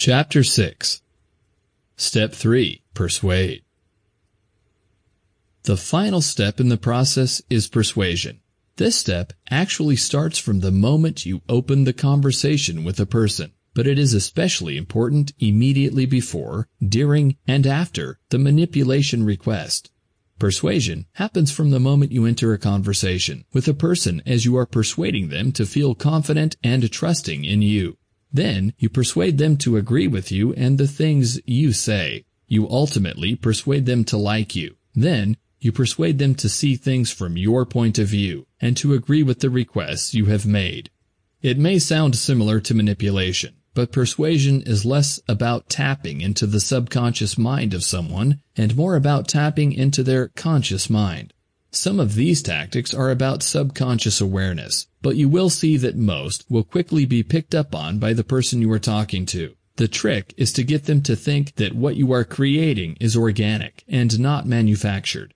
Chapter 6 Step 3 Persuade The final step in the process is persuasion. This step actually starts from the moment you open the conversation with a person, but it is especially important immediately before, during, and after the manipulation request. Persuasion happens from the moment you enter a conversation with a person as you are persuading them to feel confident and trusting in you. Then you persuade them to agree with you and the things you say. You ultimately persuade them to like you. Then you persuade them to see things from your point of view and to agree with the requests you have made. It may sound similar to manipulation, but persuasion is less about tapping into the subconscious mind of someone and more about tapping into their conscious mind. Some of these tactics are about subconscious awareness, but you will see that most will quickly be picked up on by the person you are talking to. The trick is to get them to think that what you are creating is organic and not manufactured.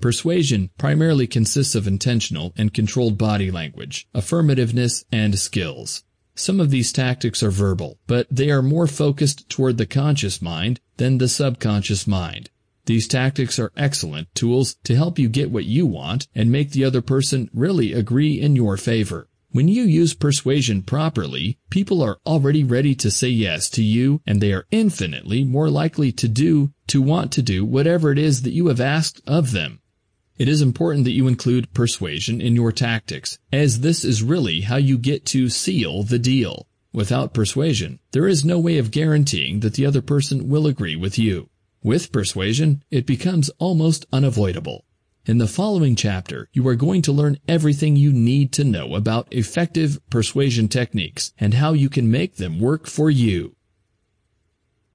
Persuasion primarily consists of intentional and controlled body language, affirmativeness, and skills. Some of these tactics are verbal, but they are more focused toward the conscious mind than the subconscious mind. These tactics are excellent tools to help you get what you want and make the other person really agree in your favor. When you use persuasion properly, people are already ready to say yes to you and they are infinitely more likely to do, to want to do whatever it is that you have asked of them. It is important that you include persuasion in your tactics, as this is really how you get to seal the deal. Without persuasion, there is no way of guaranteeing that the other person will agree with you. With persuasion, it becomes almost unavoidable. In the following chapter, you are going to learn everything you need to know about effective persuasion techniques and how you can make them work for you.